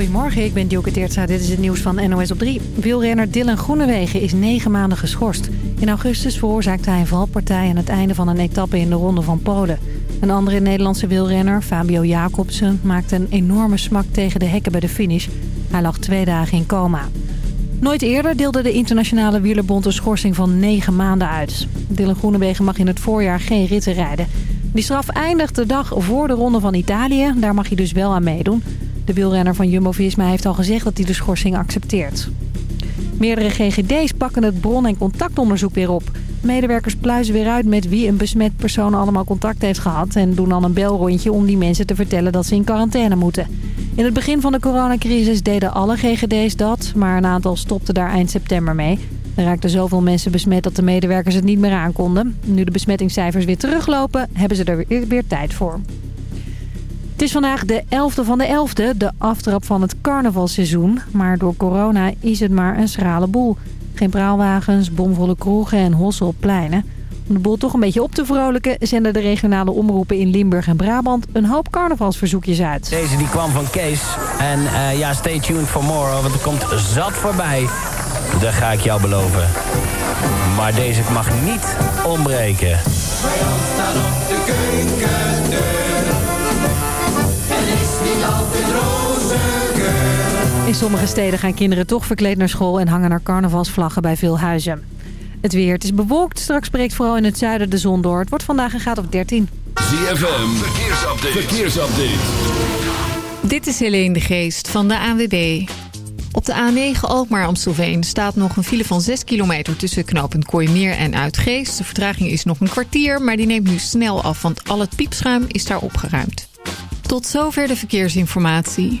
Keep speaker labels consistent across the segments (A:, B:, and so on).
A: Goedemorgen, ik ben Dioke Teertza. Dit is het nieuws van NOS op 3. Wielrenner Dylan Groenewegen is negen maanden geschorst. In augustus veroorzaakte hij een valpartij aan het einde van een etappe in de Ronde van Polen. Een andere Nederlandse wielrenner, Fabio Jacobsen, maakte een enorme smak tegen de hekken bij de finish. Hij lag twee dagen in coma. Nooit eerder deelde de internationale wielerbond een schorsing van negen maanden uit. Dylan Groenewegen mag in het voorjaar geen ritten rijden. Die straf eindigt de dag voor de Ronde van Italië. Daar mag hij dus wel aan meedoen. De wielrenner van Jumbo-Visma heeft al gezegd dat hij de schorsing accepteert. Meerdere GGD's pakken het bron- en contactonderzoek weer op. Medewerkers pluizen weer uit met wie een besmet persoon allemaal contact heeft gehad... en doen dan een belrondje om die mensen te vertellen dat ze in quarantaine moeten. In het begin van de coronacrisis deden alle GGD's dat... maar een aantal stopten daar eind september mee. Er raakten zoveel mensen besmet dat de medewerkers het niet meer aankonden. Nu de besmettingscijfers weer teruglopen, hebben ze er weer tijd voor. Het is vandaag de 11e van de 11e, de aftrap van het carnavalseizoen. Maar door corona is het maar een schrale boel. Geen praalwagens, bomvolle kroegen en hossen op pleinen. Om de boel toch een beetje op te vrolijken... zenden de regionale omroepen in Limburg en Brabant... een hoop carnavalsverzoekjes uit.
B: Deze die kwam van Kees. En uh, ja, stay tuned for more, want er komt zat voorbij. Dat ga ik jou beloven. Maar deze mag niet ontbreken.
A: In sommige steden gaan kinderen toch verkleed naar school... en hangen er carnavalsvlaggen bij veel huizen. Het weer, het is bewolkt. Straks breekt vooral in het zuiden de zon door. Het wordt vandaag een graad of 13.
C: ZFM, verkeersupdate. verkeersupdate.
D: Dit is Helene de Geest van de ANWB. Op de A9 Alkmaar-Amstelveen staat nog een file van 6 kilometer... tussen knooppunt Kooimeer en Uitgeest. De vertraging is nog een kwartier, maar die neemt nu snel af... want al het piepschuim is daar opgeruimd. Tot zover de verkeersinformatie.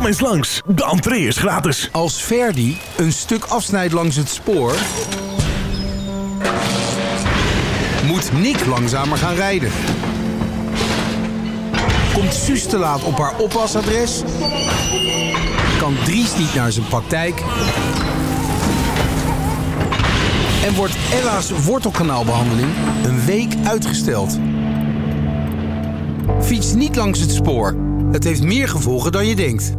E: Kom eens langs, de entree is gratis.
F: Als Verdi een stuk afsnijdt langs het spoor... moet Nick langzamer gaan rijden. Komt Suus te laat op haar oppasadres... kan Dries niet naar zijn praktijk... en wordt Ella's wortelkanaalbehandeling een week uitgesteld. Fiets niet langs het spoor. Het heeft meer gevolgen dan je denkt.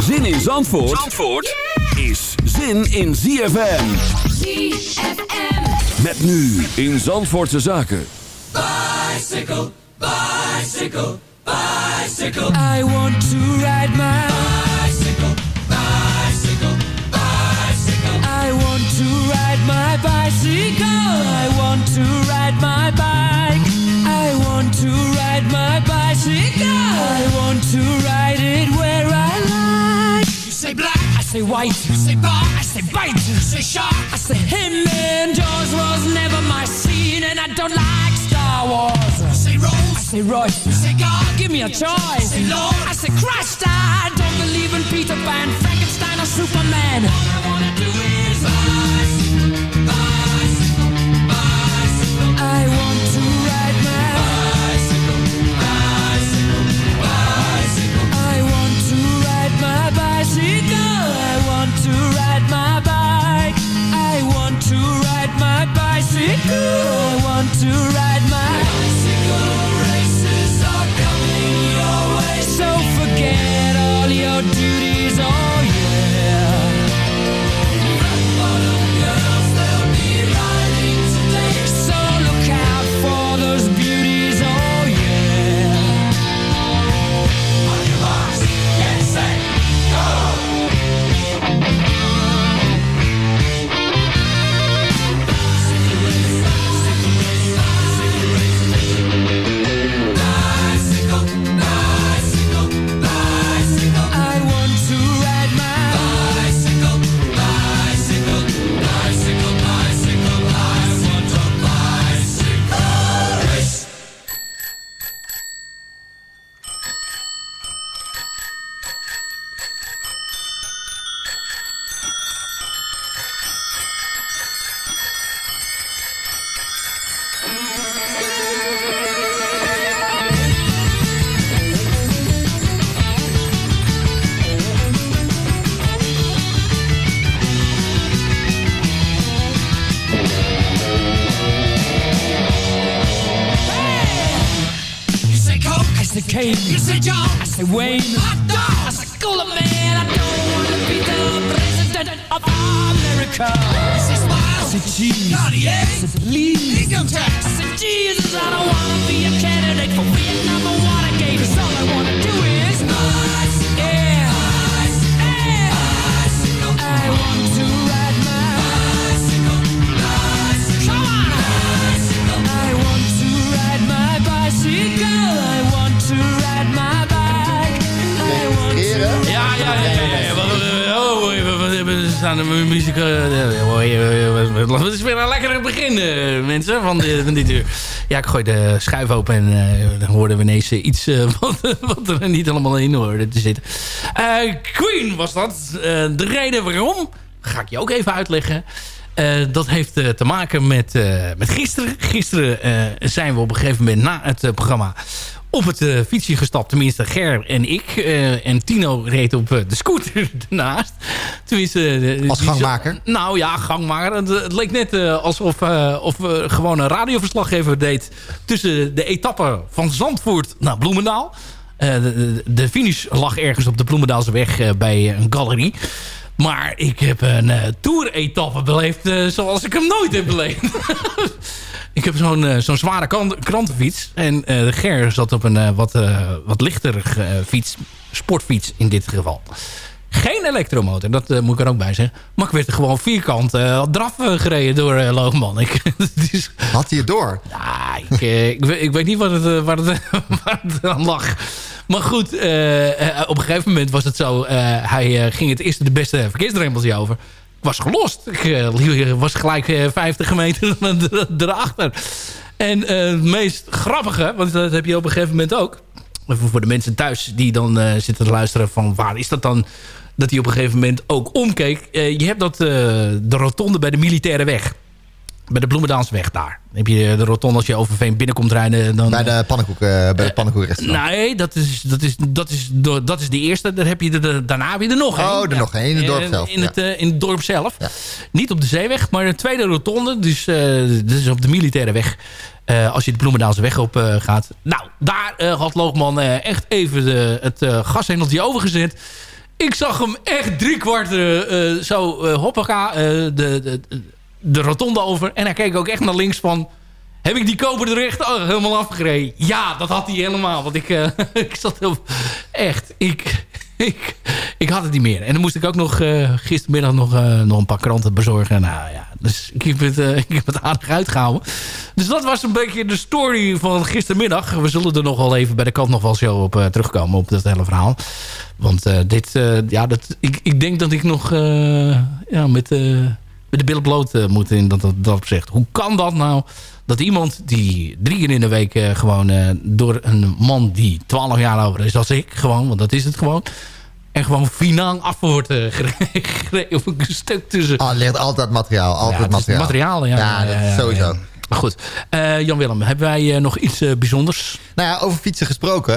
C: Zin in Zandvoort, Zandvoort is zin in ZFM.
G: ZFM.
C: Met nu in Zandvoortse Zaken.
G: Bicycle, bicycle, bicycle.
H: I want to ride my
G: say
H: white.
G: you say bar,
H: I say bite.
G: you say shark.
H: I say him and Jaws was never my scene, and I don't like Star Wars.
G: You say
H: I say Royce.
G: you say God.
H: Give me a choice.
G: Say Lord.
H: I say Christ. I don't believe in Peter Pan, Frankenstein, or Superman.
G: All I wanna do is bicycle. Cocaine. You say John, I say Wayne, hot dog. I say Cooler man, I don't wanna be the president of America. I say smile, I say cheese, Cartier, I say please, income tax. I say Jesus, I don't wanna be a candidate for Vietnam or Watergate. 'Cause all I wanna do is nice, yeah, nice, yeah. I want to ride my bicycle, come on. I want to ride my bicycle. To.
I: Ja, ja, ja. ja, ja. Oh, we- staan de muziek... eh, Het is weer een lekker begin, eh, mensen, van, van dit uur. Ja, ik gooi de schuif open en eh, dan hoorden we ineens eh, iets eh, wat, wat er niet helemaal in hoorde te zitten. Eh, Queen was dat. Eh, de reden waarom, ga ik je ook even uitleggen. Eh, dat heeft eh, te maken met, eh, met gisteren. Gisteren eh, zijn we op een gegeven moment na het eh, programma op het eh, fietsje gestapt. Tenminste, Ger en ik. Eh, en Tino reed op eh, de scooter ernaast. Tenminste...
J: Als gangmaker?
I: nou ja, gangmaker. Het, het leek net alsof of we gewoon een radioverslaggever deed... tussen de etappen van Zandvoort naar Bloemendaal. De, de- finish lag ergens op de Bloemendaalseweg eh, bij een galerie. Maar ik heb een eh tour-etappe beleefd eh, zoals ik hem nooit heb beleefd. ik heb zo'n eh, zo'n zware krantenfiets. En de Ger zat op een wat, wat lichtere fiets. Sportfiets in dit geval. Geen elektromotor, dat eh, moet ik er ook bij zeggen. Maar ik werd er gewoon vierkant eh draf eh, gereden door Loogman. Ik,
J: Had hij het door?
I: ja, ik, ik, weet, ik weet niet wat het, waar, het, waar het aan lag. Maar goed, op een gegeven moment was het zo... hij ging het eerste de beste verkeersdrempeltje over. Ik was gelost. Ik was gelijk eh, 50 meter er- erachter. En het meest grappige, want dat heb je op een gegeven moment ook... Even voor de mensen thuis die dan zitten te luisteren van waar is dat dan... dat hij op een gegeven moment ook omkeek. Eh, je hebt dat, eh, de rotonde bij de militaire weg bij de Bloemendaalsweg daar. Dan heb je de rotonde als je over Veen binnenkomt rijden. Dan,
J: Bij de pannenkoek, eh, bij de pannenkoekrestaurant.
I: Nee, dat is, dat, is, dat, is, dat is de eerste. Dan heb je de- daarna weer er nog een.
J: Oh, er nog één in het dorp zelf,
I: In,
J: ja.
I: het, in het dorp zelf.
J: Ja.
I: Niet op de zeeweg, maar een tweede rotonde. Dus, dat is op de militaire weg. Als je de Bloemendaalse weg op gaat. Nou, daar had Loogman echt even de, het gashendeltje overgezet. Ik zag hem echt drie kwart eh, eh, zo eh hoppaka de, de, de rotonde over. En hij keek ook echt naar links van... Heb ik die koper er echt oh, helemaal afgereden? Ja, dat had hij helemaal. Want ik, ik zat heel... Echt, ik, ik, ik had het niet meer. En dan moest ik ook nog eh, gistermiddag nog, eh, nog een paar kranten bezorgen. Nou ja, dus ik heb, het, eh, ik heb het aardig uitgehouden. Dus dat was een beetje de story van gistermiddag. We zullen er nog wel even bij de kant nog wel zo op terugkomen. Op dat hele verhaal. Want dit, ja, dat, ik, ik denk dat ik nog ja, met, met de billen bloot moet in dat, dat, dat opzicht. Hoe kan dat nou? Dat iemand die drie keer in de week eh, gewoon eh, door een man die 12 jaar ouder is als ik, gewoon, want dat is het gewoon. En gewoon finaal af wordt gereden. gereden op een stuk tussen.
J: Ah, er ligt altijd materiaal. Altijd
I: Ja,
J: materiaal.
I: materiaal, ja.
J: Ja, dat is sowieso.
I: Maar goed, Jan-Willem, hebben wij nog iets bijzonders?
J: Nou ja, over fietsen gesproken.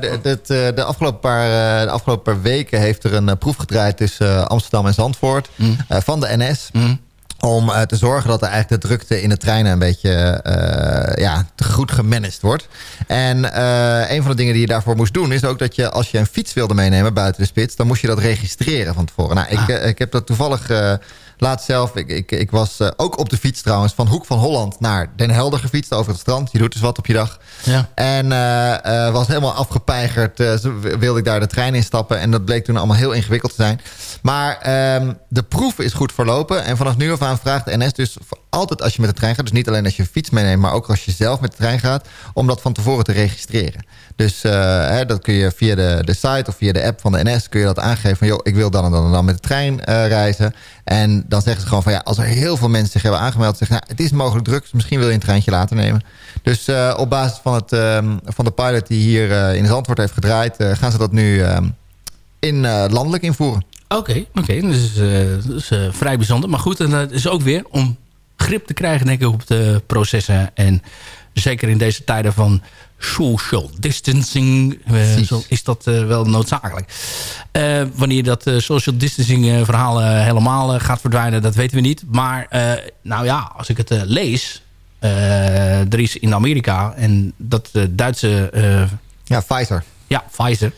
J: de, de, afgelopen paar, de afgelopen paar weken heeft er een proef gedraaid tussen Amsterdam en Zandvoort.
I: Mm.
J: van de NS. Om eh, te zorgen dat er eigenlijk de drukte in de treinen een beetje eh, ja, te goed gemanaged wordt. En eh, een van de dingen die je daarvoor moest doen... is ook dat je als je een fiets wilde meenemen buiten de spits... dan moest je dat registreren van tevoren. Nou, ik, eh, ik heb dat toevallig laatst zelf... Ik, ik, ik was eh, ook op de fiets trouwens van Hoek van Holland naar Den Helder gefietst... over het strand. Je doet dus wat op je dag.
I: Ja.
J: En eh, eh, was helemaal afgepeigerd. wilde ik daar de trein instappen. En dat bleek toen allemaal heel ingewikkeld te zijn. Maar ehm, de proef is goed verlopen. En vanaf nu af aan vraagt de NS dus altijd als je met de trein gaat... dus niet alleen als je fiets meeneemt... maar ook als je zelf met de trein gaat... om dat van tevoren te registreren. Dus eh, hè, dat kun je via de, de site of via de app van de NS... kun je dat aangeven van... joh, ik wil dan en dan en dan met de trein eh, reizen. En dan zeggen ze gewoon van... ja, als er heel veel mensen zich hebben aangemeld... zeggen nou, het is mogelijk druk, dus misschien wil je een treintje later nemen. Dus eh, op basis van, het, ehm, van de pilot die hier in Zandvoort heeft gedraaid... gaan ze dat nu ehm, in landelijk invoeren.
I: Oké, oké. Eh, dat is vrij bijzonder. Maar goed, en dat is ook weer om grip te krijgen denk ik, op de processen. En zeker in deze tijden van social distancing eh, is dat eh, wel noodzakelijk. Eh, wanneer dat social distancing verhaal helemaal gaat verdwijnen, dat weten we niet. Maar nou ja, als ik het lees... er is in Amerika en dat Duitse...
J: Ja, Pfizer.
I: Ja, Pfizer.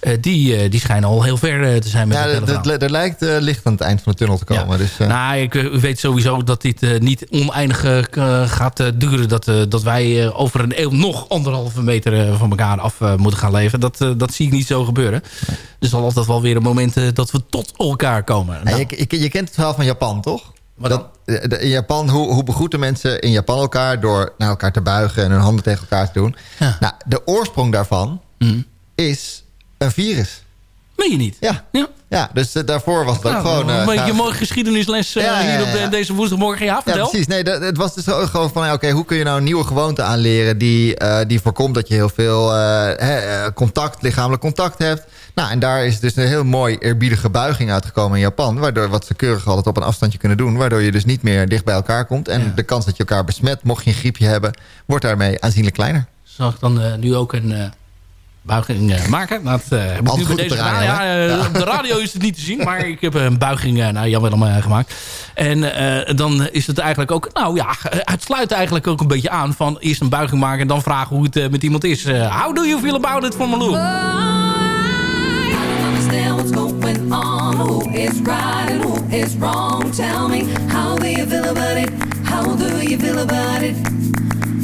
I: Eh, die, eh, die schijnen al heel ver eh, te zijn met
J: Ja,
I: het hele
J: d-
I: verhaal.
J: d- er lijkt licht aan het eind van de tunnel te komen. Dus, eh,
I: Nou, ik weet sowieso dat dit niet oneindig gaat duren. Dat, dat wij over een eeuw nog anderhalve meter van elkaar af moeten gaan leven. Dat, dat zie ik niet zo gebeuren. Er zal altijd wel weer een moment dat we tot elkaar komen.
J: Ja,
I: Nou,
J: je, je, je kent het verhaal van Japan, toch?
I: Dan?
J: Dat, de- in Japan, hoe, hoe begroeten mensen in Japan elkaar... door naar elkaar te buigen en hun handen tegen elkaar te doen?
I: Ja.
J: Nou, de oorsprong daarvan
I: Mhm.
J: is een virus.
I: Meen je niet?
J: Ja,
I: Ja.
J: ja dus eh, daarvoor was het ook
I: Nou,
J: gewoon... eh,
I: een beetje
J: graag-
I: mooie geschiedenisles eh,
J: Ja, ja,
I: hier op de- deze woensdagmorgen. Ja,
J: Ja,
I: vertel.
J: precies. Nee, dat, het was dus gewoon van... ja, oké, hoe kun je nou een nieuwe gewoonte aanleren... die, die voorkomt dat je heel veel contact, lichamelijk contact hebt. Nou, en daar is dus een heel mooi eerbiedige buiging uitgekomen in Japan... waardoor wat ze keurig altijd op een afstandje kunnen doen... waardoor je dus niet meer dicht bij elkaar komt. En
I: Ja.
J: de kans dat je elkaar besmet, mocht je een griepje hebben... wordt daarmee aanzienlijk kleiner.
I: Ik dan nu ook een buiging eh, maken? Dat eh, heb ik
J: Altijd
I: nu
J: goed
I: bij
J: op de
I: deze
J: radio,
I: ja, eh,
J: Ja.
I: Op de radio is het niet te zien, maar ik heb een buiging naar Jan Willem gemaakt. En eh, dan is het eigenlijk ook, nou ja, het sluit eigenlijk ook een beetje aan van eerst een buiging maken en dan vragen hoe het met iemand is. How do you feel about it, van Malou?
K: understand what's going on. Who is right and who is wrong? Tell me, how do you feel about it? How do you feel about it?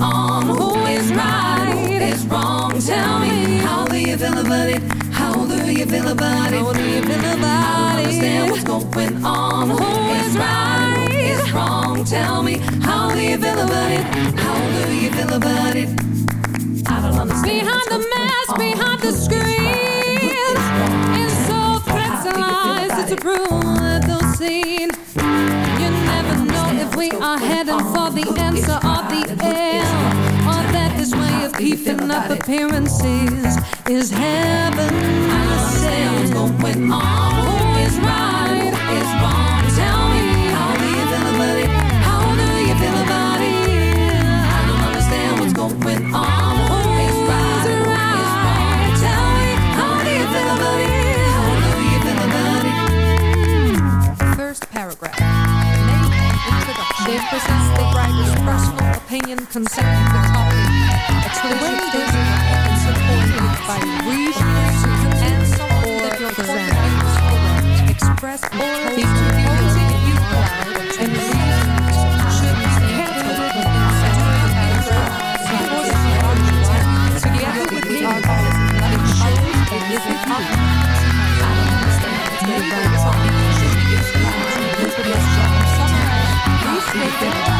K: on. Who is right? Is wrong? Tell me, how do you feel about it? How do you feel about it? How do you feel about it? Understand what's going on. Who is right? Is wrong? Tell me, how do you feel about it? How do you feel about it? I don't understand. Behind the mask, behind the screen, and so threats and lies it's a that they'll. You never know if we are heading the answer or the end, or that this way of keeping up appearances is heaven. I going on. Who is right?
L: represents the writer's personal opinion concerning the topic. Exclusive and supported by reasonable and support the represent express or proposing equal and reasons should be handled and the argument together with the argument
H: that it
I: shows a How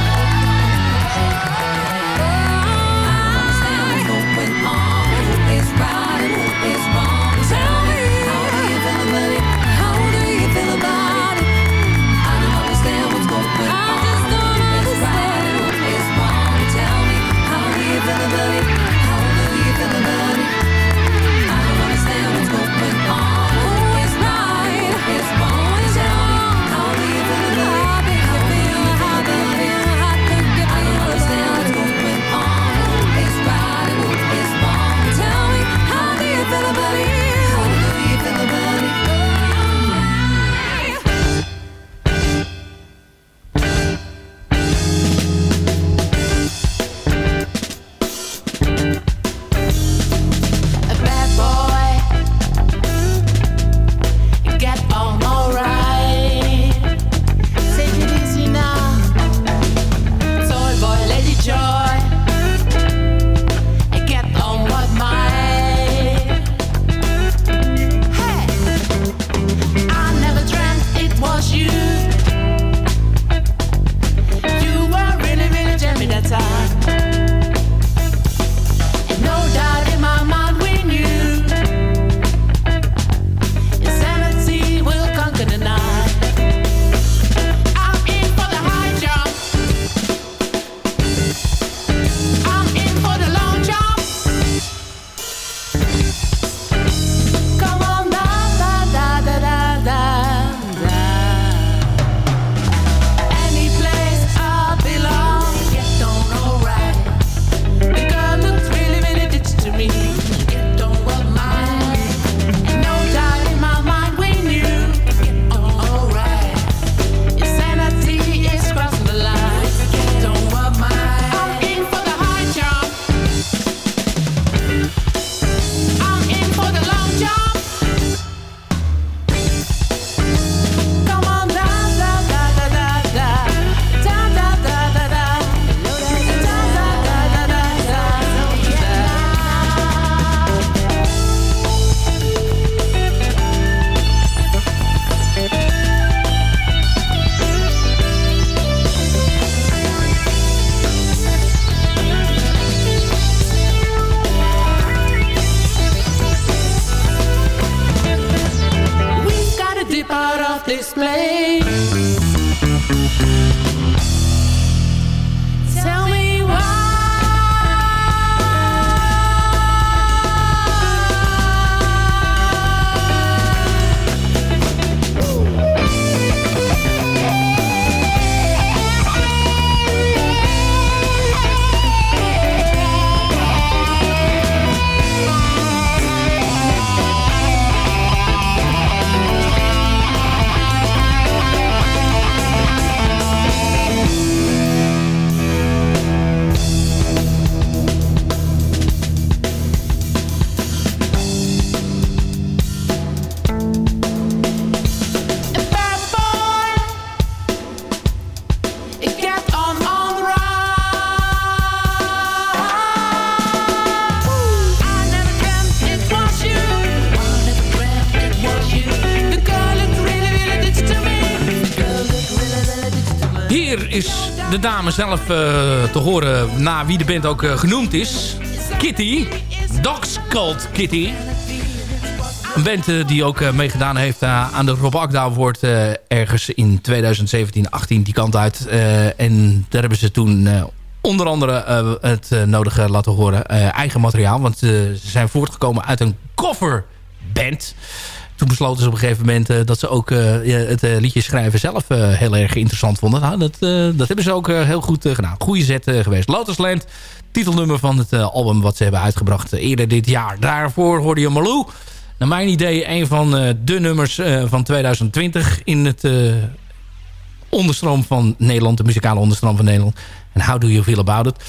I: dame zelf eh, te horen na wie de band ook eh, genoemd is. Kitty. Dogs Cult Kitty. Een band eh, die ook meegedaan heeft aan de Rob Akda Award ergens in 2017, 18 die kant uit. En daar hebben ze toen onder andere het nodige laten horen. eigen materiaal, want ze zijn voortgekomen uit een coverband. Toen besloten ze op een gegeven moment eh, dat ze ook eh, het eh, liedje schrijven zelf heel erg interessant vonden. Nou, dat, dat hebben ze ook heel goed gedaan. Goeie zet geweest. Lotusland, titelnummer van het album wat ze hebben uitgebracht eerder dit jaar. Daarvoor hoorde je Malou. Naar mijn idee een van de nummers van 2020 in het onderstroom van Nederland. De muzikale onderstroom van Nederland. En How Do You Feel About It?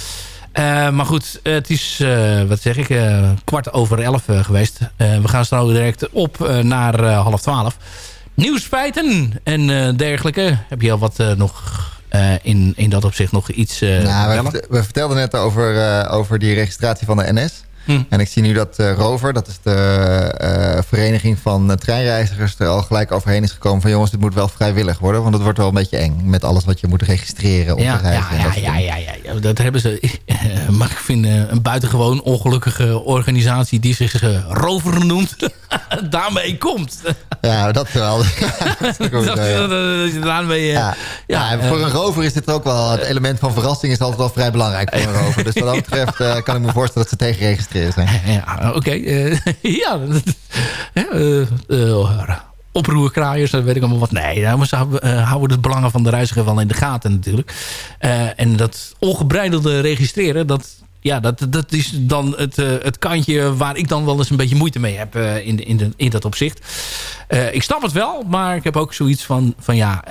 I: Eh, maar goed, het is, eh, wat zeg ik, eh, kwart over elf geweest. We gaan straks direct op naar half twaalf. Nieuwsfeiten en dergelijke. Heb je al wat nog in, in dat opzicht nog iets
J: Nou, we, we vertelden net over, over die registratie van de NS.
I: Hm.
J: En ik zie nu dat eh, Rover, dat is de eh, vereniging van eh, treinreizigers... er al gelijk overheen is gekomen van... jongens, dit moet wel vrijwillig worden... want het wordt wel een beetje eng met alles wat je moet registreren op
I: Ja,
J: de reis.
I: ja, ja, ja, ja, dat hebben ze. eh, maar ik vind eh, een buitengewoon ongelukkige organisatie die zich eh, Rover noemt, daarmee komt.
J: Ja, dat wel. dat eh,
I: daarmee, eh,
J: ja.
I: ja,
J: en voor
I: eh,
J: een rover is dit ook wel... het element van verrassing is altijd wel vrij belangrijk voor een rover. Dus wat dat betreft eh, kan ik me voorstellen dat ze tegen zijn.
I: Ja, oké. eh, ja, eh, oproerkraaiers, weet ik allemaal wat. Nee, nou, ze houden, de belangen van de reiziger wel in de gaten natuurlijk. En dat ongebreidelde registreren, dat, ja, dat, dat is dan het, het kantje waar ik dan wel eens een beetje moeite mee heb in, de, in, in dat opzicht. Ik snap het wel, maar ik heb ook zoiets van, van ja...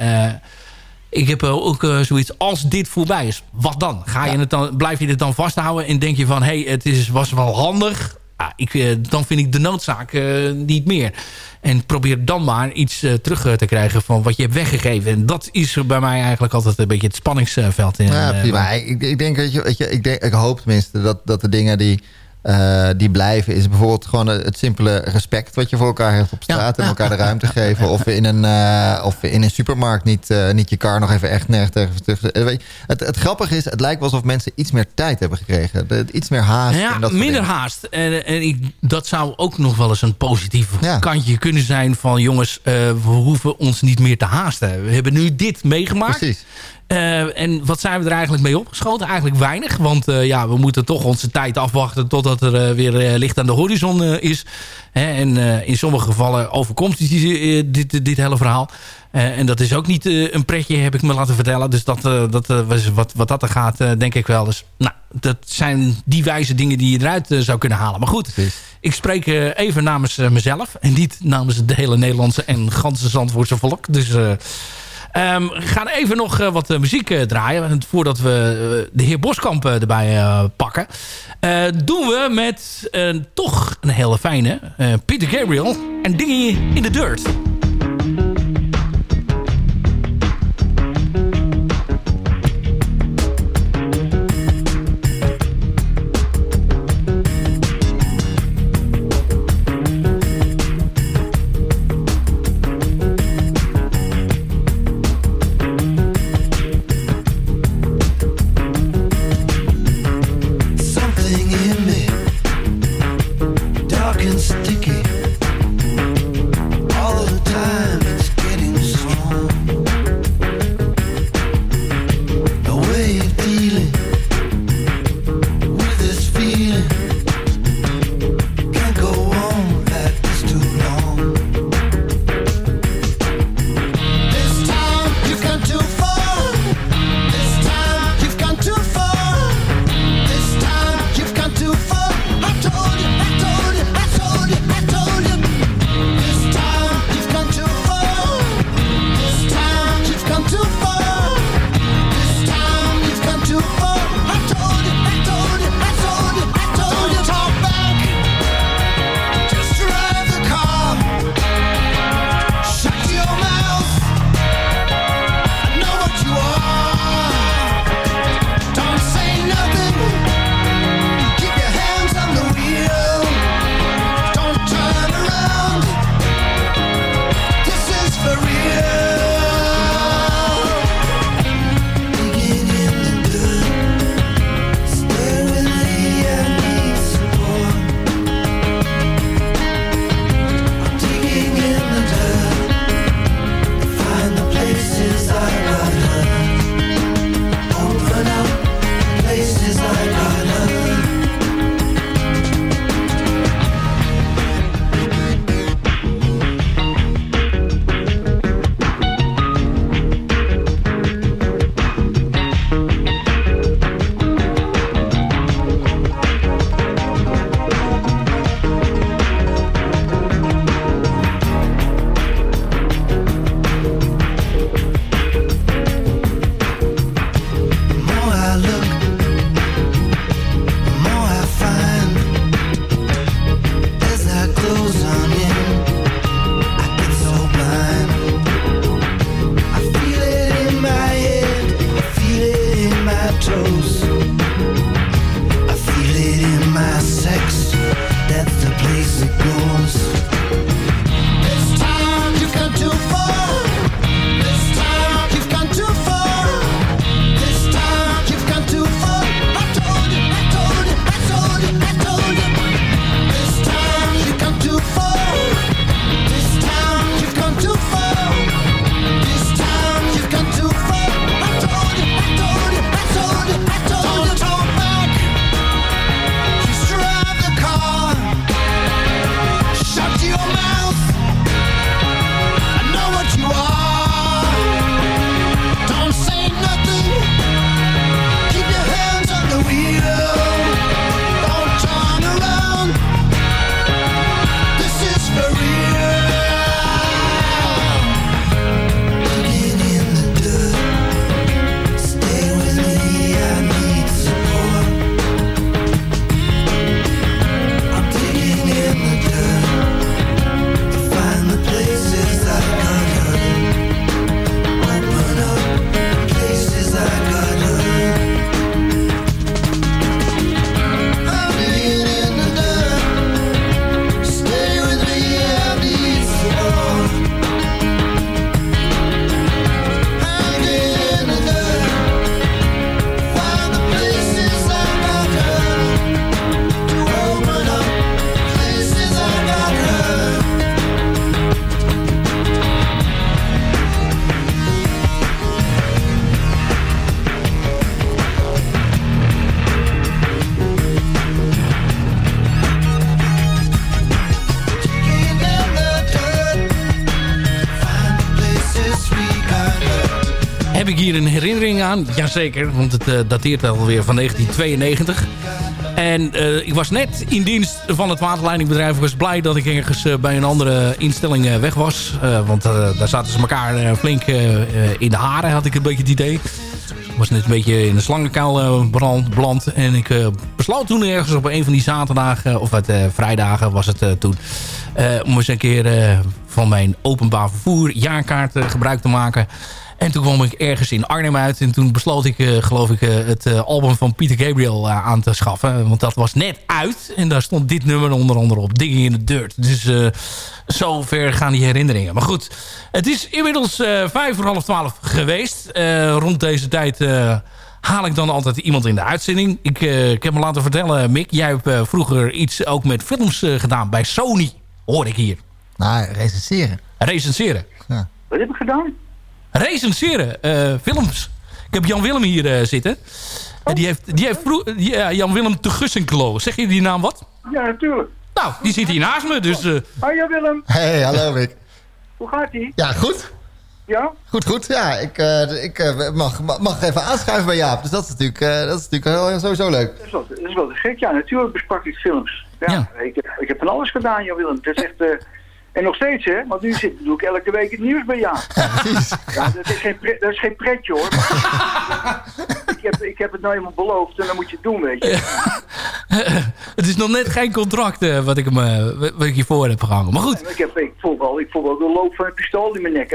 I: ik heb eh, ook eh, zoiets als dit voorbij is. Wat dan? Ga je het dan blijf je het dan vasthouden en denk je van... hé, hey, het is, was wel handig. Ah, ik, eh, dan vind ik de noodzaak niet meer. En probeer dan maar iets terug te krijgen van wat je hebt weggegeven. En dat is bij mij eigenlijk altijd een beetje het spanningsveld. In,
J: Ja, prima. Ik, ik denk, weet je, weet je, ik, denk, ik hoop tenminste dat, dat de dingen die, eh, die blijven... is bijvoorbeeld gewoon het simpele respect... wat je voor elkaar hebt op straat... en elkaar de ruimte geven. Of in een, eh, of in een supermarkt niet, eh, niet je kar nog even echt nergens tegen terug... Het, het grappige is, het lijkt wel alsof mensen iets meer tijd hebben gekregen. De- iets meer haast.
I: Ja,
J: en dat
I: minder haast. En, en ik, dat zou ook nog wel eens een positief kantje kunnen zijn van... jongens, we hoeven ons niet meer te haasten. We hebben nu dit meegemaakt.
J: Precies.
I: Eh, en wat zijn we er eigenlijk mee opgeschoten? Eigenlijk weinig. Want eh, ja, we moeten toch onze tijd afwachten... totdat er eh, weer licht aan de horizon is. Hè, en in sommige gevallen overkomt eh, dit, dit hele verhaal. En dat is ook niet een pretje, heb ik me laten vertellen. Dus dat, dat, wat, wat dat er gaat, denk ik wel. Dus, nou, dat zijn die wijze dingen die je eruit zou kunnen halen. Maar goed, ik spreek even namens mezelf. En niet namens het hele Nederlandse en ganse Zandvoortse volk. Dus... eh, Ehm, we gaan even nog eh, wat eh, muziek eh, draaien. Voordat we de heer Boskamp erbij pakken. Doen we met toch een hele fijne Peter Gabriel. En Dingy in the Dirt. Jazeker, want het eh, dateert alweer van 1992. En eh, ik was net in dienst van het waterleidingbedrijf. Ik was blij dat ik ergens eh, bij een andere instelling weg was. Want daar zaten ze elkaar flink in de haren, had ik een beetje het idee. Ik was net een beetje in de slangenkuil beland. En ik besloot toen ergens op een van die zaterdagen... of het, vrijdagen was het toen... om eens een keer van mijn openbaar vervoer jaarkaart gebruik te maken... En toen kwam ik ergens in Arnhem uit. En toen besloot ik, eh, geloof ik, eh, het eh, album van Peter Gabriel aan te schaffen. Want dat was net uit. En daar stond dit nummer onder andere op. Dingen in de Dirt. Dus eh zo ver gaan die herinneringen. Maar goed, het is inmiddels eh, vijf voor half twaalf geweest. Eh, rond deze tijd... eh, haal ik dan altijd iemand in de uitzending. Ik, eh, ik heb me laten vertellen, Mick... jij hebt eh, vroeger iets ook met films eh, gedaan bij Sony. Hoor ik hier.
J: Nou, recenseren.
I: Recenseren.
M: Wat heb ik gedaan?
I: Recenseren. eh, films. Ik heb Jan Willem hier eh, zitten. En die heeft, die heeft vro- die, eh, Jan Willem te Gussenklo. Zeg je die naam wat?
M: Ja, natuurlijk.
I: Nou, die zit hier naast me. Dus, eh,
M: Hoi Willem,
J: Hey, hallo Mick.
M: hoe gaat ie?
J: Ja, goed.
M: Ja?
J: Goed, goed. Ja, ik, eh, ik eh, mag, mag- even aanschuiven bij Jaap. Dus dat is natuurlijk, eh, dat is natuurlijk heel, sowieso leuk.
M: Dat is, wel, dat is wel gek. Ja, natuurlijk besprak ik films. Ja,
I: Ja.
M: Ik, heb, ik heb van alles gedaan, Jan Willem. Het is echt... en nog steeds, hè? Want nu zit, doe ik elke week het nieuws bij jou. Ja, dat is geen, dat is geen pretje, hoor. ik, heb, ik heb het nou eenmaal beloofd en dan moet je het doen, weet je.
I: het is nog net geen contract eh, wat, ik hem, eh, wat ik hiervoor heb gehangen. Maar goed.
M: Ik, heb, ik, voel wel, ik voel wel de loop van een pistool in mijn nek.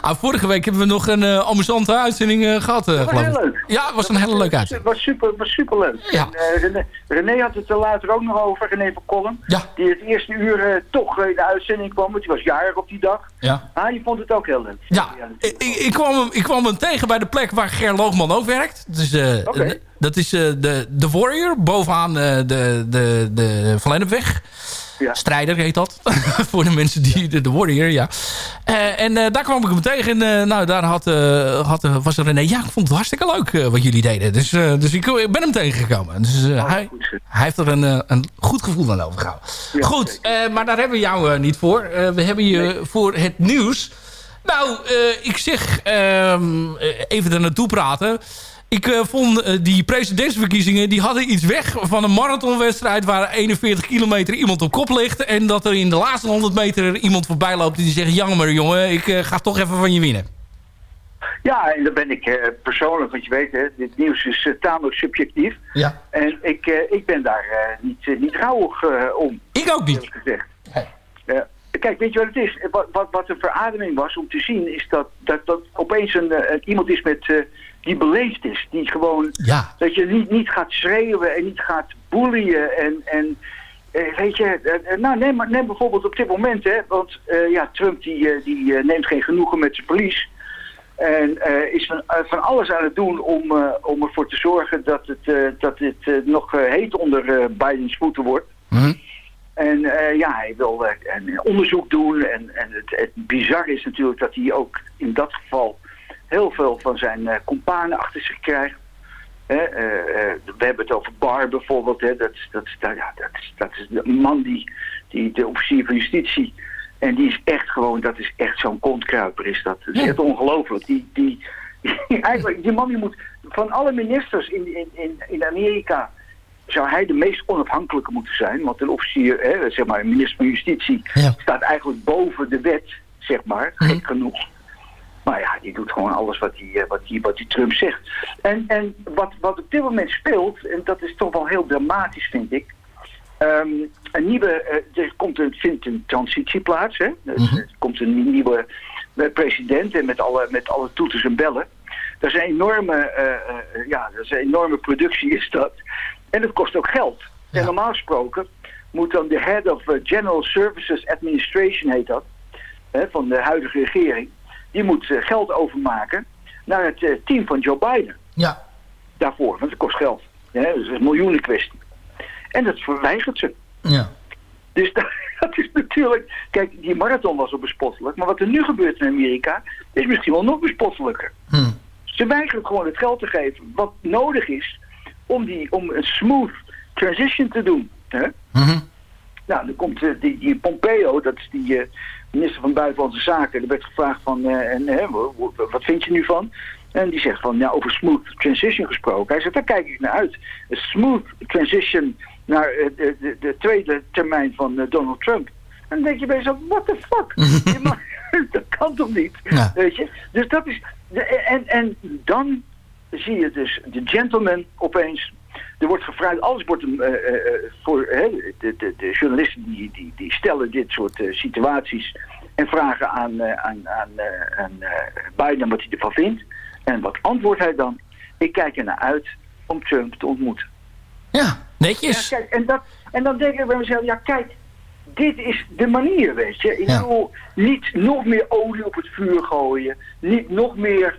I: Ah, vorige week hebben we nog een eh, amusante uitzending eh, gehad, eh,
M: Dat was
I: geloof
M: heel leuk.
I: Ja, het was een hele leuke uitzending.
M: Het was super, was super leuk.
I: Ja.
M: En, René, René had het er later ook nog over, René van
I: Ja.
M: Die het eerste uur eh, toch eh, in de uitzending kwam, want die was jarig op die dag.
I: Ja.
M: Ah, die vond het ook heel leuk.
I: Ja, ik, ik, ik kwam hem, ik kwam hem tegen bij de plek waar Ger Loogman ook werkt. Dus, dat is de, de Warrior, bovenaan de, de, de Van Lennepweg.
M: Ja.
I: Strijder heet dat. Voor de mensen die... De, de Warrior, ja. Eh, en eh, daar kwam ik hem tegen. En eh, nou, daar had, had, was er René. Ja, ik vond het hartstikke leuk wat jullie deden. Dus, dus ik, ik ben hem tegengekomen. Dus eh, hij, hij heeft er een, een goed gevoel aan overgehouden. goed, eh, maar daar hebben we jou niet voor. We hebben je voor het nieuws. Nou, ik zeg ehm, eh, even er naartoe praten. Ik eh, vond eh, die presidentsverkiezingen... die hadden iets weg van een marathonwedstrijd... waar 41 kilometer iemand op kop ligt... en dat er in de laatste 100 meter iemand voorbij loopt... die zegt, jammer jongen, ik eh, ga toch even van je winnen.
M: Ja, en dan ben ik persoonlijk, want je weet, hè, dit nieuws is tamelijk subjectief.
J: Ja.
M: En ik, ik ben daar niet, niet rouwig eh, om.
I: Ik ook niet.
M: Gezegd. Kijk, weet je wat het is? Wat, wat, wat een verademing was om te zien, is dat, dat, dat opeens een, iemand is met, die beleefd is. Die gewoon,
I: Ja.
M: dat je niet, niet gaat schreeuwen en niet gaat boelien en... en eh, weet je, eh, eh, nou neem, maar- neem bijvoorbeeld op dit moment, hè, want ja, Trump die, die neemt geen genoegen met zijn verlies. En is van, van alles aan het doen om, om ervoor te zorgen dat het, dat het nog heet onder Bidens voeten wordt. En eh, ja, hij wil een onderzoek doen. En, en het, het bizar is natuurlijk dat hij ook in dat geval heel veel van zijn eh companen achter zich krijgt. Eh, eh, we hebben het over Barr bijvoorbeeld. Hè, dat, is- dat, is- nou ja, dat, is, dat is de man die, die de officier van justitie. En die is echt gewoon, dat is echt zo'n kontkruiper is dat. Dat is echt ongelooflijk. Die, die, eigenlijk, die man die moet van alle ministers in, in, in, in Amerika zou hij de meest onafhankelijke moeten zijn. Want een officier, hè, zeg maar, een minister van Justitie, staat eigenlijk boven de wet, zeg maar, gek genoeg. Maar ja, die doet gewoon alles wat die, eh, wat die, wat die Trump zegt. En, en wat, wat op dit moment speelt, en dat is toch wel heel dramatisch, vind ik. Ehm, een nieuwe, eh, er komt een, vindt een transitie plaats. Hè? Dus Er komt een nieuwe eh, president en met alle, met alle toeters en bellen. Dat is een enorme, ja, dat is een enorme productie is dat. En dat kost ook geld. En normaal gesproken moet dan de Head of General Services Administration, heet dat, hè, van de huidige regering, die moet eh, geld overmaken naar het eh, team van Joe Biden.
J: Ja.
M: Daarvoor, want het kost geld. Dus het is een miljoenen kwestie. En dat verweigert ze.
J: Ja.
M: Dus dat, dat is natuurlijk... Kijk, die marathon was al bespottelijk. Maar wat er nu gebeurt in Amerika... is misschien wel nog bespottelijker. Ze weigeren gewoon het geld te geven... wat nodig is om, die, om een smooth transition te doen. Hè? Nou, dan komt eh, die, die Pompeo, dat is die minister van Buitenlandse Zaken. Er werd gevraagd van, eh, en, wat vind je nu van? En die zegt van, ja, over smooth transition gesproken. Hij zegt, daar kijk ik naar uit. Een smooth transition naar eh, de, de, de tweede termijn van eh, Donald Trump. En dan denk je bij jezelf, what the fuck? Je mag- dat kan toch niet?
N: Ja.
M: Weet je? Dus dat is... En, en dan zie je dus de gentleman opeens... Er wordt gevraagd, alles wordt hem eh, eh, eh, voor... hè, de, de, de journalisten die, die, die stellen dit soort situaties... en vragen aan, aan, aan, aan Biden wat hij ervan vindt. En wat antwoordt hij dan? Ik kijk er naar uit om Trump te ontmoeten.
N: Ja,
I: netjes.
M: Ja, kijk, en, dat, en dan denk ik bij mezelf, ja kijk, dit is de manier, weet je. Ik
N: Ja.
M: bedoel, niet nog meer olie op het vuur gooien, niet nog meer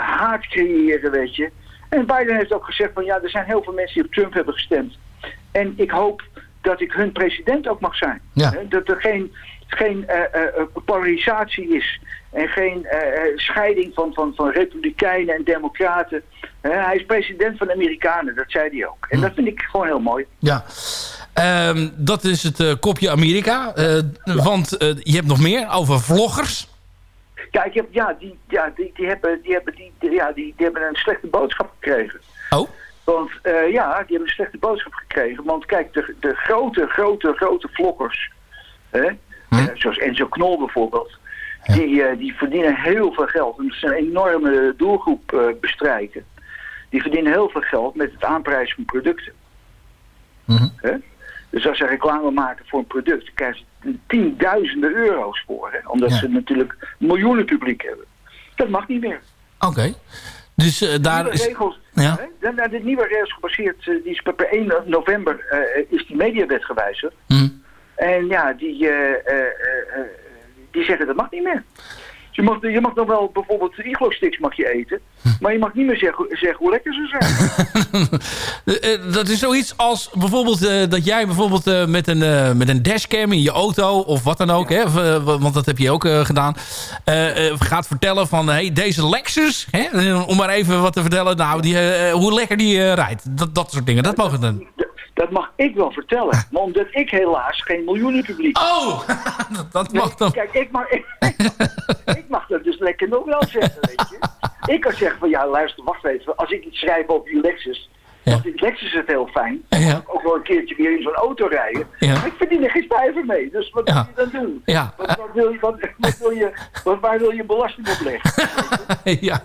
M: haat creëren, weet je. En Biden heeft ook gezegd van, ja, er zijn heel veel mensen die op Trump hebben gestemd. En ik hoop dat ik hun president ook mag zijn.
N: Ja.
M: Dat er geen, geen eh, eh, eh, polarisatie is en geen scheiding van, van, van republikeinen en democraten. Hij is president van de Amerikanen, dat zei hij ook. En dat vind ik gewoon heel mooi.
I: Ja. Ehm, dat is het kopje Amerika. Want je hebt nog meer over vloggers.
M: Ja, ik heb, ja, die, ja die, die, hebben, die, hebben, die, ja, die, die hebben een slechte boodschap gekregen.
I: Oh?
M: Want eh, ja, die hebben een slechte boodschap gekregen. Want kijk, de, de grote, grote, grote vloggers, hè, eh, zoals Enzo Knol bijvoorbeeld, die, eh, die verdienen heel veel geld. En dat is een enorme doelgroep bestrijken. Die verdienen heel veel geld met het aanprijzen van producten. Hè? Dus als ze reclame maken voor een product, dan krijgen ze tienduizenden euro's voor. Hè? Omdat
I: Ja.
M: ze natuurlijk miljoenen publiek hebben. Dat mag niet meer.
I: Oké. Dus eh, daar
M: nieuwe
I: is...
M: regels,
I: Ja.
M: hè? De, nieuwe regels gebaseerd, eh, die is per, per 1 november eh, is die mediawet gewijzigd.
I: Hm.
M: En ja, die, die zeggen dat mag niet meer. Je mag, je mag nog wel bijvoorbeeld iglo sticks mag je eten,
I: Hm.
M: maar je mag niet meer zeggen, zeggen hoe lekker ze zijn.
I: Eh, eh, dat is zoiets als bijvoorbeeld eh, dat jij bijvoorbeeld met, een, met een dashcam in je auto of wat dan ook, hè, want dat heb je ook gedaan, gaat vertellen van hey, deze Lexus, hè, om maar even wat te vertellen, nou, die, hoe lekker die rijdt. Dat, dat soort dingen, dat mogen dan.
M: Dat mag ik wel vertellen, maar omdat ik helaas geen miljoenen publiek
I: Oh, dat mag dan.
M: Kijk, ik mag, ik, ik mag dat dus lekker nog wel zeggen, weet je. Ik kan zeggen van, ja, luister, wacht even. Als ik iets schrijf over die Lexus, dan vindt Lexus het heel fijn.
I: Ja.
M: ook wel een keertje weer in zo'n auto rijden.
I: Ja.
M: Maar ik verdien er geen stijver mee, dus wat
I: Ja.
M: wil je dan doen?
I: Ja.
M: Wat, wat wil je, wat, wat wil je, wat, waar wil je belasting op leggen?
I: ja,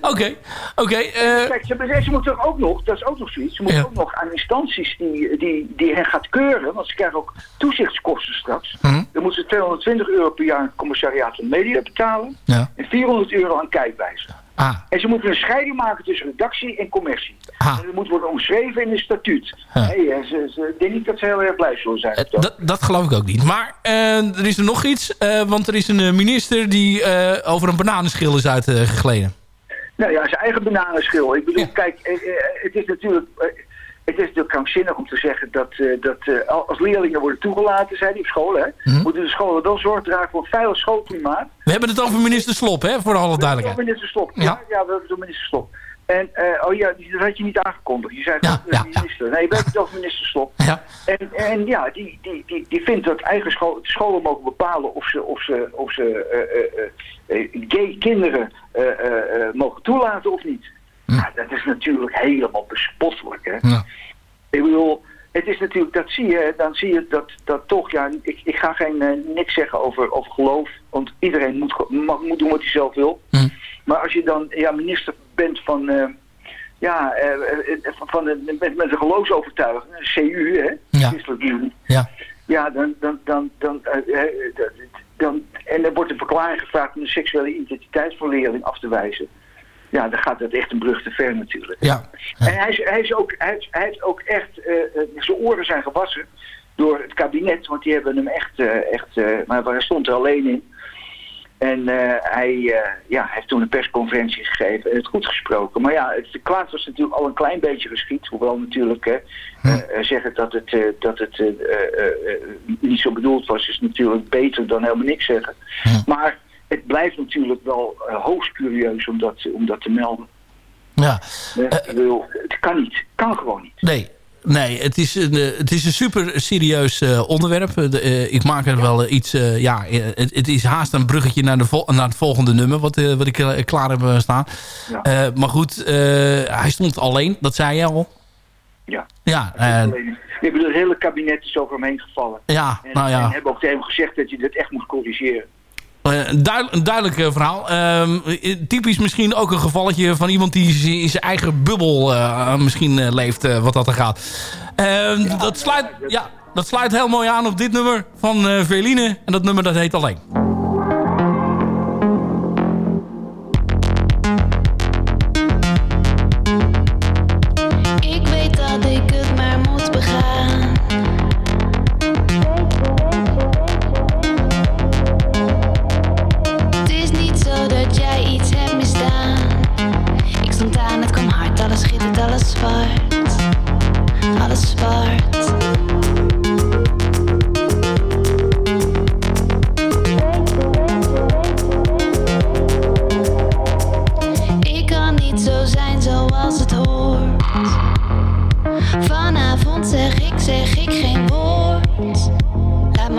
I: oké. Oké, eh,
M: Kijk, ze, ze moeten toch ook nog, dat is ook nog zoiets, ze moeten
I: Ja.
M: ook nog aan instanties die, die, die hen gaat keuren, want ze krijgen ook toezichtskosten straks.
I: Hm.
M: Dan moeten ze 220 euro per jaar commissariaat van media betalen en 400 euro aan kijkwijzer.
I: Ah.
M: En ze moeten een scheiding maken tussen redactie en commercie.
I: Ah.
M: Dat moet worden omschreven in een statuut. Hey, eh, ze, ze, ik denk niet dat ze heel erg blij zullen zijn.
I: Dat, dat geloof ik ook niet. Maar eh, er is er nog iets. eh, want er is een eh, minister die eh, over een bananenschil is uitgegleden.
M: Nou ja, zijn eigen bananenschil. Ik bedoel, kijk, eh, eh, het is natuurlijk... eh, het is natuurlijk krankzinnig om te zeggen dat, eh, dat eh, als leerlingen worden toegelaten, zijn die op school, hè,
I: Mhm.
M: moeten de scholen wel zorg dragen voor een veilig schoolklimaat.
I: We hebben het over minister Slop, hè, voor alle duidelijkheid.
M: minister Slop. Ja,
I: Ja.
M: ja, we hebben door minister Slop. En, eh, oh ja, dat had je niet aangekondigd. Je zei
I: Ja,
M: minister. Nee, hebben het over minister Slop.
I: Ja.
M: En, en ja, die, die, die, die vindt dat eigen school, scholen mogen bepalen of ze, of ze, of ze eh, eh, gay kinderen mogen toelaten of niet. Ja, dat is natuurlijk helemaal bespottelijk. Hè?
I: Ja.
M: Ik bedoel, het is natuurlijk, dat zie je, dan zie je dat, dat toch, ja, ik, ik ga geen niks zeggen over, over geloof, want iedereen moet, mag, moet doen wat hij zelf wil.
I: Hm.
M: Maar als je dan ja, minister bent van, eh, ja, eh, eh, van, de, met, met een geloofsovertuiging, een CU, hè,
I: Ja. Ja.
M: Ja, dan, dan, dan, dan, dan, en er wordt een verklaring gevraagd om de seksuele identiteit van leerling af te wijzen. Ja, dan gaat dat echt een brug te ver natuurlijk.
I: Ja.
M: En hij, is, hij, is ook, hij, hij heeft ook echt, zijn oren zijn gewassen door het kabinet, want die hebben hem echt, echt maar hij stond er alleen in. En eh, hij, eh, ja, heeft toen een persconferentie gegeven en het goed gesproken. Maar ja, het kwaad was natuurlijk al een klein beetje geschied. Hoewel natuurlijk hè, eh, zeggen dat het, dat het niet zo bedoeld was, is natuurlijk beter dan helemaal niks zeggen. Maar het blijft natuurlijk wel hoogst curieus om dat, om dat te melden.
I: Ja.
M: Bedoel, het kan niet. kan gewoon niet.
I: Nee. Nee, het is een, eh, het is een super serieus eh, onderwerp. Eh, de, ik maak er wel iets... ja, het, het is haast een bruggetje naar, de vol- naar het volgende nummer... wat, wat ik klaar heb staan.
M: Ja.
I: Maar goed, hij stond alleen. Dat zei je al.
M: Ja.
I: Ja,
M: Ik bedoel, het hele kabinet is over hem heen gevallen.
I: ja
M: En,
I: nou ja.
M: en hebben ook tegen hem gezegd dat je dit echt moet corrigeren.
I: Eh, een, duid- een duidelijk eh, verhaal. Ehm, eh, typisch misschien ook een gevalletje van iemand die in zijn eigen bubbel eh, misschien eh, leeft wat dat er gaat. Ehm, dat, sluit, ja, dat sluit heel mooi aan op dit nummer van Veline. En dat nummer dat heet Alleen.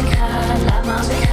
N: Laat als ik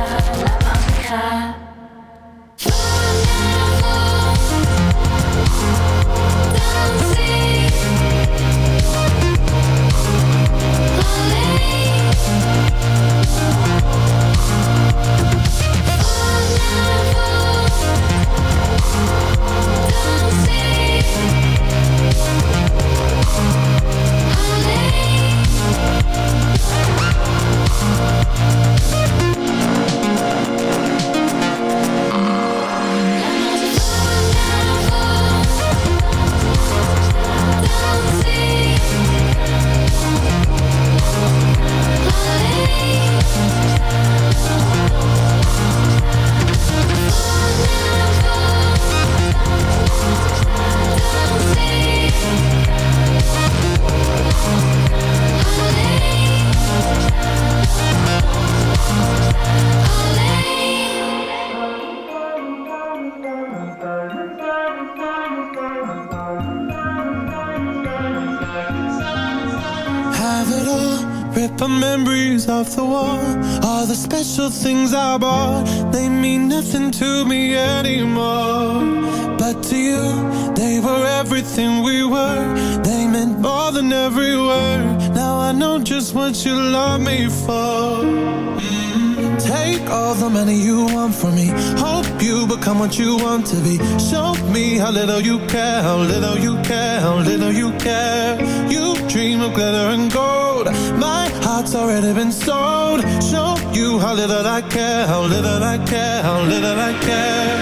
O: want to be. Show me how little you care, how little you care, how little you care. You dream of glitter and gold. My heart's already been sold. Show you how little I care, how little I care, how little I care.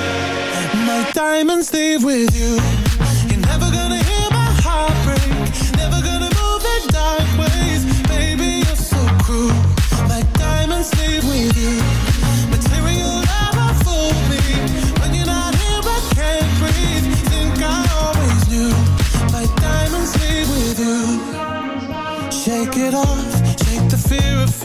O: My diamonds leave with you.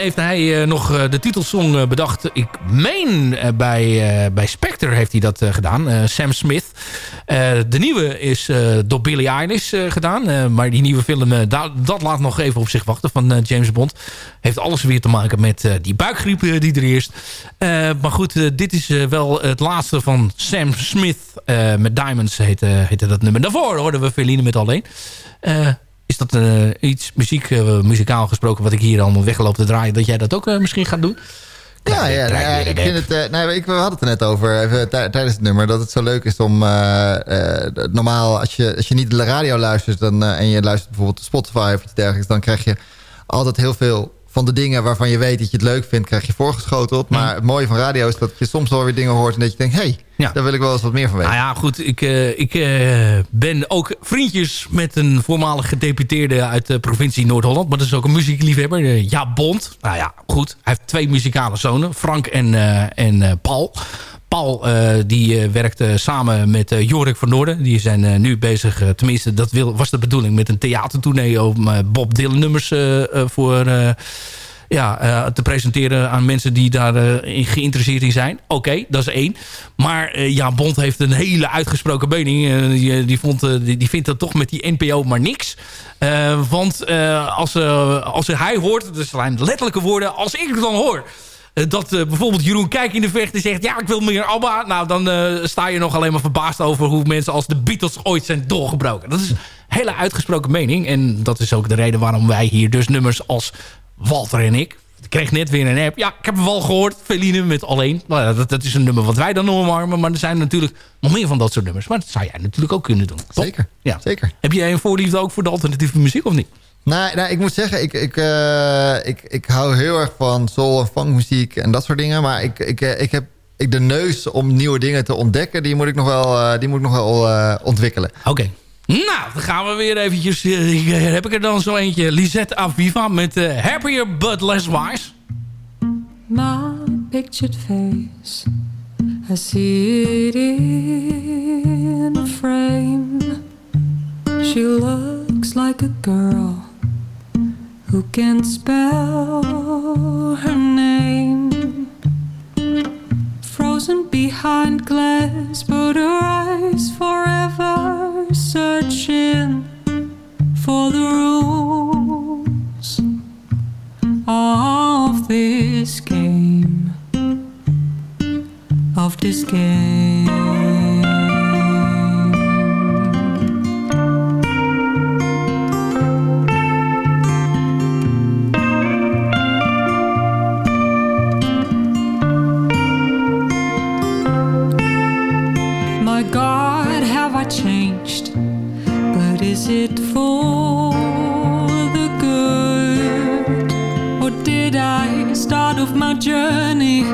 I: Heeft hij eh, nog eh, de titelsong eh, bedacht. Ik meen bij, bij Spectre heeft hij dat gedaan. Sam Smith. De nieuwe is door Billy Eilish gedaan. Maar die nieuwe film, da- dat laat nog even op zich wachten van James Bond. Heeft alles weer te maken met die buikgriep die er eerst. Maar goed, dit is wel het laatste van Sam Smith. met Diamonds heette, heette dat nummer. Daarvoor hoorden we Feline met Alleen. Is dat eh, iets muziek, eh, muzikaal gesproken wat ik hier allemaal wegloop te draaien... dat jij dat ook eh, misschien gaat doen?
J: Ja, ja, nou ja, ik vind het. nou, ik, we hadden het er net over even tij- tijdens het nummer. Dat het zo leuk is om. normaal, als je, als je niet de radio luistert. Dan, en je luistert bijvoorbeeld Spotify of iets dergelijks. Dan krijg je altijd heel veel van de dingen waarvan je weet dat je het leuk vindt. Krijg je voorgeschoteld. Maar het mooie van radio is dat je soms wel weer dingen hoort. En dat je denkt: hé, hey, daar wil ik wel eens wat meer van weten.
I: Nou ja, goed. Ik, eh, ik eh, ben ook vriendjes met een voormalig gedeputeerde uit de provincie Noord-Holland. Maar dat is ook een muziekliefhebber. eh, ja, Bond. Nou ja, goed. Hij heeft twee muzikale zonen. Frank en, en Paul. Paul eh, die eh, werkte samen met eh, Jorik van Noorden. Die zijn nu bezig, tenminste dat wil, was de bedoeling... met een theatertournee om Bob Dylan nummers voor... ja, te presenteren aan mensen die daarin in geïnteresseerd in zijn. Oké, dat is één. Maar ja, Bond heeft een hele uitgesproken mening. Die, die, vond, die, vindt dat toch met die NPO maar niks. Want als, als hij hoort, dus zijn letterlijke woorden... als ik het dan hoor... eh, Dat eh, bijvoorbeeld Jeroen Kijk in de vechten zegt... ja, ik wil meer ABBA. Nou, dan eh, sta je nog alleen maar verbaasd over... hoe mensen als de Beatles ooit zijn doorgebroken. Dat is een hele uitgesproken mening. En dat is ook de reden waarom wij hier dus nummers als Walter en ik... Ik kreeg net weer een app. Ja, ik heb hem wel gehoord. Feline met Alleen. Nou dat, dat is een nummer wat wij dan omarmen. Maar er zijn natuurlijk nog meer van dat soort nummers. Maar dat zou jij natuurlijk ook kunnen doen.
J: Zeker.
I: Ja.
J: Zeker.
I: Heb jij een voorliefde ook voor de alternatieve muziek of niet?
J: Nou, nou, ik moet zeggen, ik, ik, eh, ik, ik hou heel erg van soul en funkmuziek en dat soort dingen. Maar ik, ik, eh, ik heb ik, de neus om nieuwe dingen te ontdekken... die moet ik nog wel, eh, die moet ik nog wel eh, ontwikkelen.
I: Oké. Nou, dan gaan we weer eventjes... heb ik er dan zo eentje. Lisette Aviva met eh, Happier But Less Wise.
G: My pictured face, I see it in a frame. She looks like a girl who can spell her name. Frozen behind glass, but her eyes forever searching for the rules of this game of this game but is it for the good? Or did I start off my journey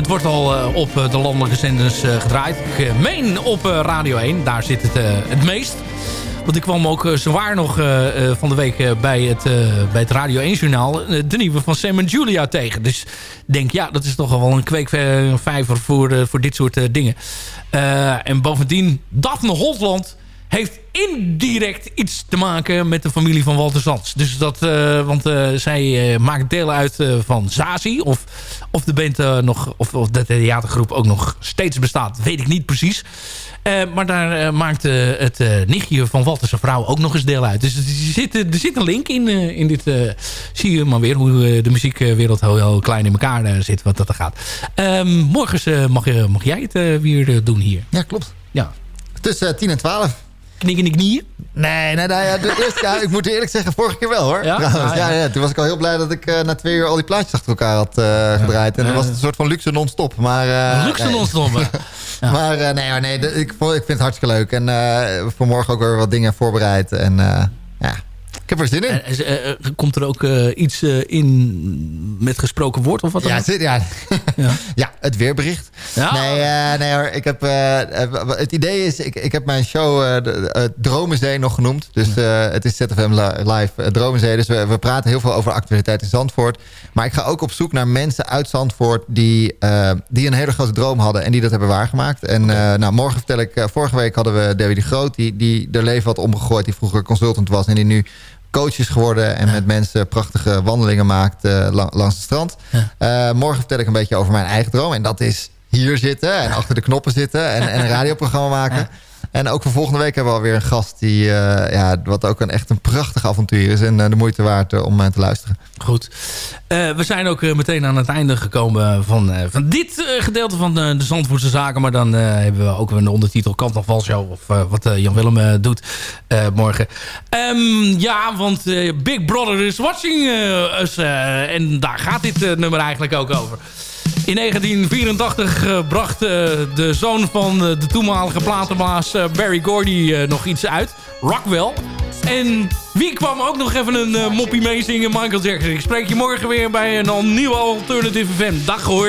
I: het wordt al eh, op eh, de landelijke zenders eh, gedraaid. Ik meen op Radio 1. Daar zit het het meest. Want ik kwam ook zwaar nog van de week bij, het, bij het Radio 1-journaal... eh, de nieuwe van Sam en Julia tegen. Dus denk, ja, dat is toch wel een kweekvijver voor, voor dit soort dingen. En bovendien, Daphne Holtland heeft indirect iets te maken met de familie van Walter Sands. Dus dat, eh, want eh, zij eh, maakt deel uit van Zazie. Of, of de band nog, of, of de theatergroep ook nog steeds bestaat, weet ik niet precies. Maar daar maakt het nichtje van Walter zijn vrouw ook nog eens deel uit. Dus er zit, er zit een link in, in dit. zie je maar weer hoe de muziekwereld heel, heel klein in elkaar zit wat dat er gaat. Ehm, morgens eh, mag, mag jij het weer doen hier.
J: Ja, klopt.
I: Ja.
J: Tussen 10 en 12.
I: De knieën?
J: Nee, nee, nou ja, de eerste, ja, ik moet eerlijk zeggen, vorige keer wel hoor.
I: Ja? Ah,
J: ja,
I: ja.
J: toen was ik al heel blij dat ik eh, na twee uur al die plaatjes achter elkaar had eh, gedraaid. En dan was het een soort van luxe non-stop. Maar, eh,
I: Luxe
J: nee.
I: non-stop?
J: Maar nee, hoor, nee ik, ik vind het hartstikke leuk. En voor morgen ook weer wat dingen voorbereid. En ja, heb er zin in.
I: Eh, eh, eh, komt er ook iets in met gesproken woord of wat dan
J: Ja,
I: ook?
J: zit, ja. ja. het weerbericht.
I: Ja.
J: Nee, nee hoor. Ik heb, het idee is, ik, ik heb mijn show de, Dromenzee nog genoemd. Dus het is ZFM li- Live Dromenzee. Dus we, we praten heel veel over actualiteit in Zandvoort. Maar ik ga ook op zoek naar mensen uit Zandvoort... die, die een hele grote droom hadden en die dat hebben waargemaakt. En nou, morgen vertel ik... vorige week hadden we Debbie de Groot... die, die er leven had omgegooid, die vroeger consultant was... en die nu coach is geworden en met mensen prachtige wandelingen maakt eh, la- langs het strand. Eh, morgen vertel ik een beetje over mijn eigen droom. En dat is hier zitten en achter de knoppen zitten en, en een radioprogramma maken. En ook voor volgende week hebben we alweer een gast die, eh, ja, wat ook een, echt een prachtig avontuur is. En eh, de moeite waard eh, om eh, te luisteren.
I: Goed. We zijn ook meteen aan het einde gekomen van, van dit gedeelte van de, Zandvoortse Zaken. Maar dan hebben we ook een ondertitel Kant nog Valshow. Of wat Jan Willem eh, doet morgen. Ehm, ja, want Big Brother is watching us. en daar gaat dit nummer eigenlijk ook over. In 1984 eh, bracht eh, de zoon van eh, de toenmalige platenbaas Barry Gordy nog iets uit. Rockwell. En wie kwam ook nog even een eh, moppie meezingen? Michael Jackson. Ik spreek je morgen weer bij een nieuwe Alternative FM. Dag hoor.